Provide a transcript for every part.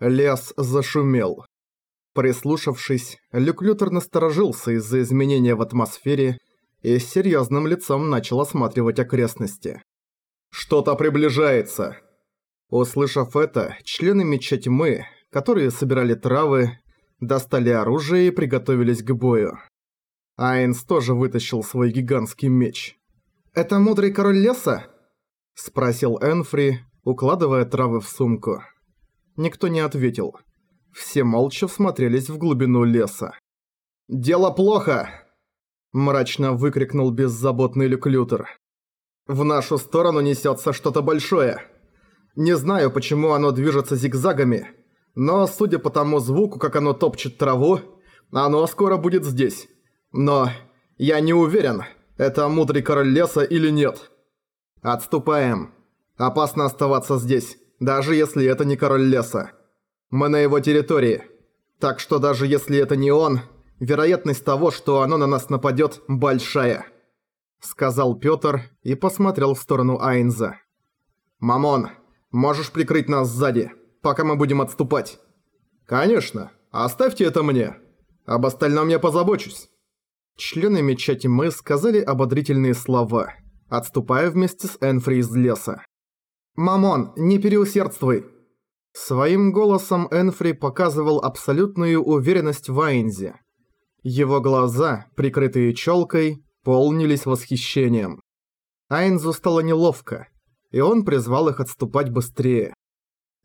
Лес зашумел. Прислушавшись, Люк Лютер насторожился из-за изменения в атмосфере и с серьезным лицом начал осматривать окрестности. «Что-то приближается!» Услышав это, члены Меча Тьмы, которые собирали травы, достали оружие и приготовились к бою. Айнс тоже вытащил свой гигантский меч. «Это мудрый король леса?» – спросил Энфри, укладывая травы в сумку. Никто не ответил. Все молча всмотрелись в глубину леса. «Дело плохо!» – мрачно выкрикнул беззаботный Люклютер. «В нашу сторону несется что-то большое. Не знаю, почему оно движется зигзагами, но, судя по тому звуку, как оно топчет траву, оно скоро будет здесь. Но я не уверен, это мудрый король леса или нет. Отступаем. Опасно оставаться здесь даже если это не король леса. Мы на его территории. Так что даже если это не он, вероятность того, что оно на нас нападет, большая», — сказал Пётр и посмотрел в сторону Айнза. «Мамон, можешь прикрыть нас сзади, пока мы будем отступать?» «Конечно. Оставьте это мне. Об остальном я позабочусь». Члены Меча Тьмы сказали ободрительные слова, отступая вместе с Энфри из леса. «Мамон, не переусердствуй!» Своим голосом Энфри показывал абсолютную уверенность в Айнзе. Его глаза, прикрытые челкой, полнились восхищением. Айнзу стало неловко, и он призвал их отступать быстрее.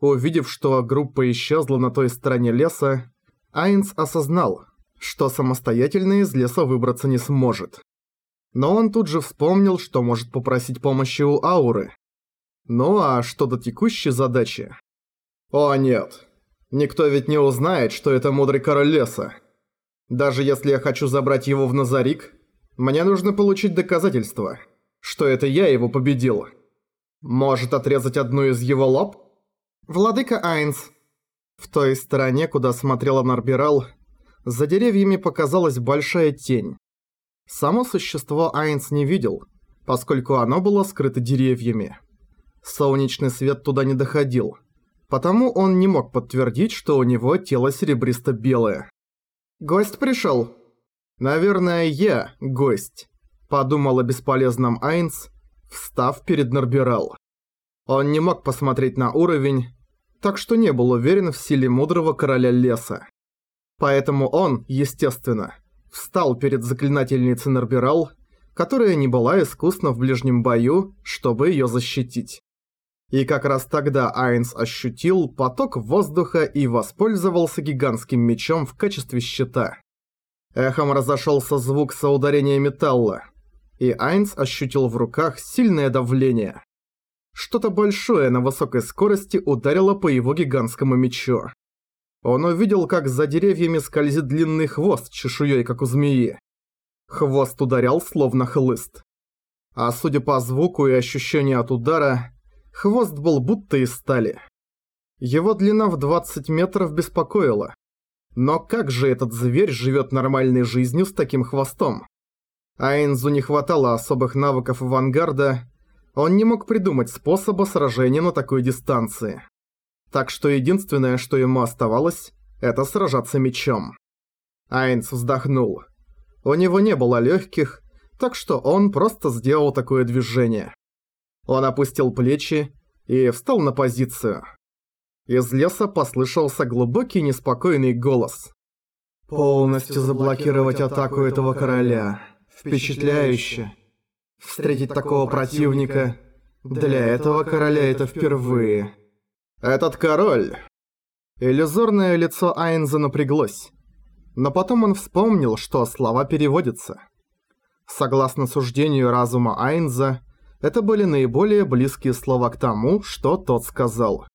Увидев, что группа исчезла на той стороне леса, Айнз осознал, что самостоятельно из леса выбраться не сможет. Но он тут же вспомнил, что может попросить помощи у Ауры. Ну а что до текущей задачи? О нет. Никто ведь не узнает, что это мудрый король леса. Даже если я хочу забрать его в Назарик, мне нужно получить доказательства, что это я его победил. Может отрезать одну из его лап? Владыка Айнс. В той стороне, куда смотрела Нарбирал, за деревьями показалась большая тень. Само существо Айнс не видел, поскольку оно было скрыто деревьями. Солнечный свет туда не доходил, потому он не мог подтвердить, что у него тело серебристо-белое. «Гость пришел. «Наверное, я гость», – подумал о бесполезном Айнс, встав перед Норбирал. Он не мог посмотреть на уровень, так что не был уверен в силе мудрого короля леса. Поэтому он, естественно, встал перед заклинательницей Норбирал, которая не была искусна в ближнем бою, чтобы ее защитить. И как раз тогда Айнс ощутил поток воздуха и воспользовался гигантским мечом в качестве щита. Эхом разошелся звук соударения металла, и Айнс ощутил в руках сильное давление. Что-то большое на высокой скорости ударило по его гигантскому мечу. Он увидел, как за деревьями скользит длинный хвост чешуей, как у змеи. Хвост ударял словно хлыст. А судя по звуку и ощущению от удара, Хвост был будто из стали. Его длина в 20 метров беспокоила. Но как же этот зверь живет нормальной жизнью с таким хвостом? Айнзу не хватало особых навыков авангарда, он не мог придумать способа сражения на такой дистанции. Так что единственное, что ему оставалось, это сражаться мечом. Айнс вздохнул. У него не было легких, так что он просто сделал такое движение. Он опустил плечи и встал на позицию. Из леса послышался глубокий неспокойный голос. «Полностью заблокировать атаку этого короля. Впечатляюще. Встретить такого противника. Для этого короля это впервые». «Этот король...» Иллюзорное лицо Айнза напряглось. Но потом он вспомнил, что слова переводятся. Согласно суждению разума Айнза, это были наиболее близкие слова к тому, что тот сказал.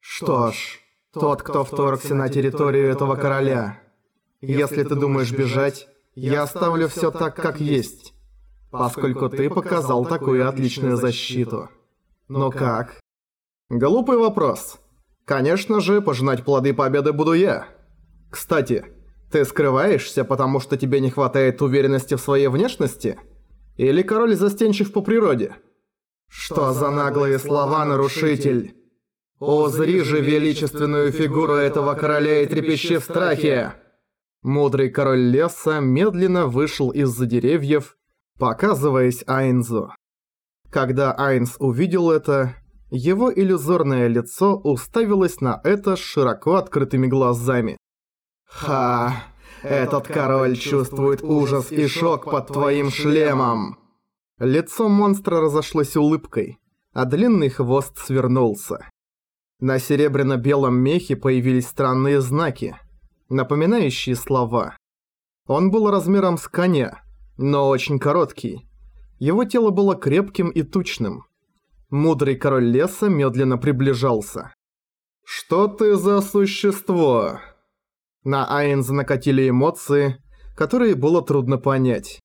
«Что ж, тот, кто вторгся на территорию этого короля. Если ты думаешь бежать, я оставлю все так, как есть, поскольку ты показал такую отличную защиту. Но как?» «Глупый вопрос. Конечно же, пожинать плоды победы буду я. Кстати, ты скрываешься, потому что тебе не хватает уверенности в своей внешности?» Или король застенчив по природе? Что за наглые слова, нарушитель? «Узри же величественную фигуру этого короля и трепещи в страхе!» Мудрый король леса медленно вышел из-за деревьев, показываясь Айнзу. Когда Айнс увидел это, его иллюзорное лицо уставилось на это широко открытыми глазами. «Ха! Этот король чувствует ужас и шок под твоим шлемом!» Лицо монстра разошлось улыбкой, а длинный хвост свернулся. На серебряно-белом мехе появились странные знаки, напоминающие слова. Он был размером с коня, но очень короткий. Его тело было крепким и тучным. Мудрый король леса медленно приближался. «Что ты за существо?» На Айнза накатили эмоции, которые было трудно понять.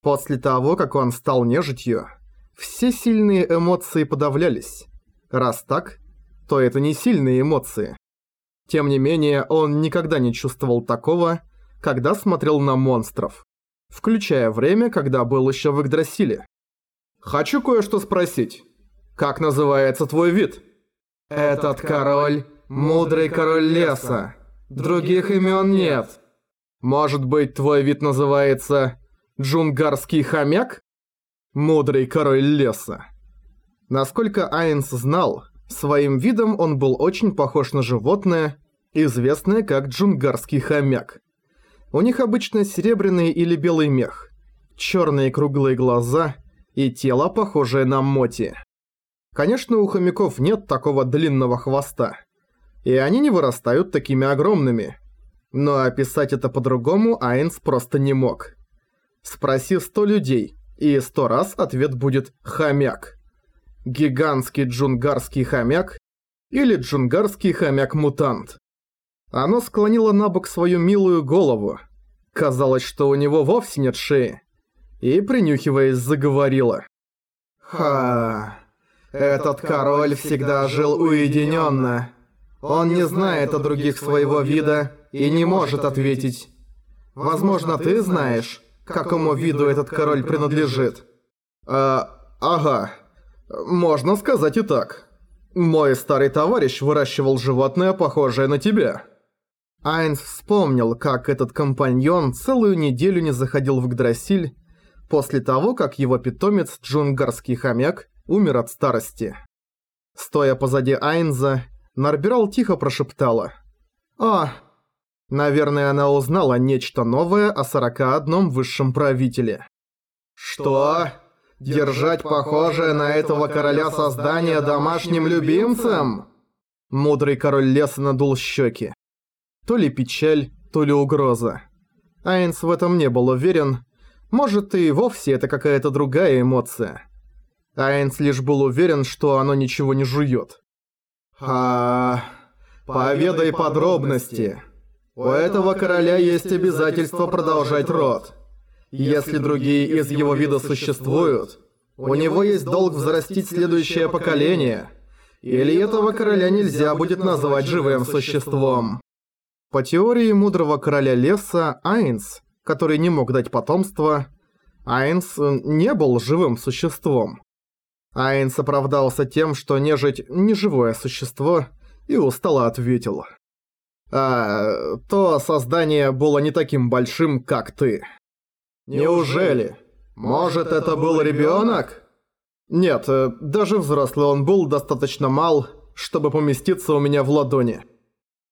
После того, как он стал нежитью, все сильные эмоции подавлялись. Раз так, то это не сильные эмоции. Тем не менее, он никогда не чувствовал такого, когда смотрел на монстров. Включая время, когда был еще в Игдрасиле. «Хочу кое-что спросить. Как называется твой вид?» «Этот король – мудрый король леса. Других имен нет». «Может быть, твой вид называется Джунгарский хомяк?» «Мудрый король леса». Насколько Айнс знал, своим видом он был очень похож на животное, известное как джунгарский хомяк. У них обычно серебряный или белый мех, черные круглые глаза и тело, похожее на моти. Конечно, у хомяков нет такого длинного хвоста, и они не вырастают такими огромными. Но описать это по-другому Айнс просто не мог. Спроси сто людей, и сто раз ответ будет «хомяк». Гигантский джунгарский хомяк или джунгарский хомяк-мутант. Оно склонило на бок свою милую голову. Казалось, что у него вовсе нет шеи. И, принюхиваясь, заговорила. «Ха, этот король всегда жил уединенно. Он не знает о других своего вида и не может ответить. Возможно, ты знаешь, какому виду этот король принадлежит?» «А, ага, можно сказать и так. Мой старый товарищ выращивал животное, похожее на тебя». Айнс вспомнил, как этот компаньон целую неделю не заходил в Гдрасиль после того, как его питомец джунгарский хомяк умер от старости. Стоя позади Айнза, Нарбирал тихо прошептала. «А, наверное, она узнала нечто новое о 41 высшем правителе». «Что? Держать похожее на этого короля создания домашним любимцем?» Мудрый король леса надул щеки. То ли печаль, то ли угроза. Айнс в этом не был уверен. Может и вовсе это какая-то другая эмоция. Айнс лишь был уверен, что оно ничего не жует. «А... поведай подробности. У этого короля есть обязательство продолжать род. Если другие из его вида существуют, у него есть долг взрастить следующее поколение. Или этого короля нельзя будет назвать живым существом». По теории мудрого короля леса, Айнс, который не мог дать потомство, Айнс не был живым существом. Айнс оправдался тем, что нежить – не живое существо, и устало ответил. «А, то создание было не таким большим, как ты». «Неужели? Может, это был ребенок?» «Нет, э, даже взрослый он был достаточно мал, чтобы поместиться у меня в ладони».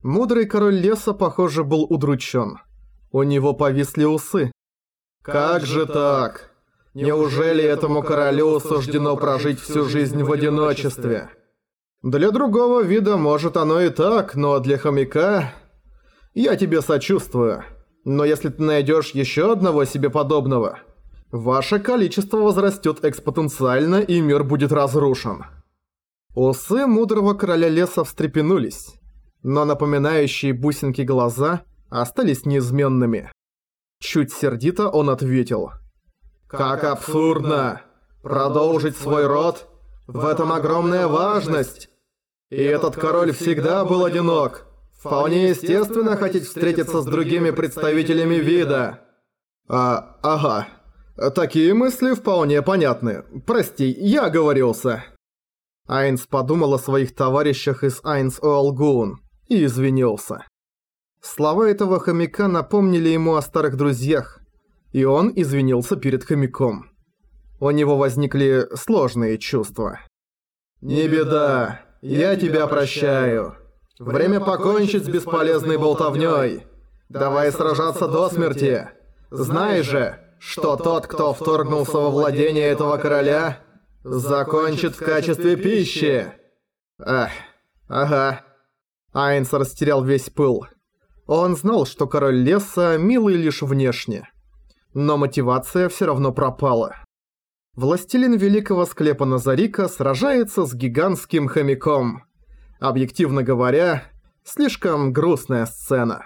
Мудрый король леса, похоже, был удручен. У него повисли усы. «Как же так? Неужели этому королю суждено прожить всю жизнь в одиночестве?» «Для другого вида, может, оно и так, но для хомяка...» «Я тебе сочувствую, но если ты найдешь еще одного себе подобного, ваше количество возрастет экспотенциально и мир будет разрушен». Усы мудрого короля леса встрепенулись но напоминающие бусинки глаза остались неизменными. Чуть сердито он ответил. «Как абсурдно! Продолжить свой род? В этом огромная важность! И этот король всегда был одинок. Вполне естественно хотеть встретиться с другими представителями вида». «А, ага. Такие мысли вполне понятны. Прости, я оговорился». Айнс подумал о своих товарищах из Айнс Оалгун и извинился. Слова этого хомяка напомнили ему о старых друзьях, и он извинился перед хомяком. У него возникли сложные чувства. «Не беда, я тебя прощаю. Время покончить с бесполезной болтовнёй. Давай сражаться до смерти. Знай же, что тот, кто вторгнулся во владение этого короля, закончит в качестве пищи. Ах, ага. Айнс растерял весь пыл. Он знал, что король леса милый лишь внешне. Но мотивация все равно пропала. Властелин великого склепа Назарика сражается с гигантским хомяком. Объективно говоря, слишком грустная сцена.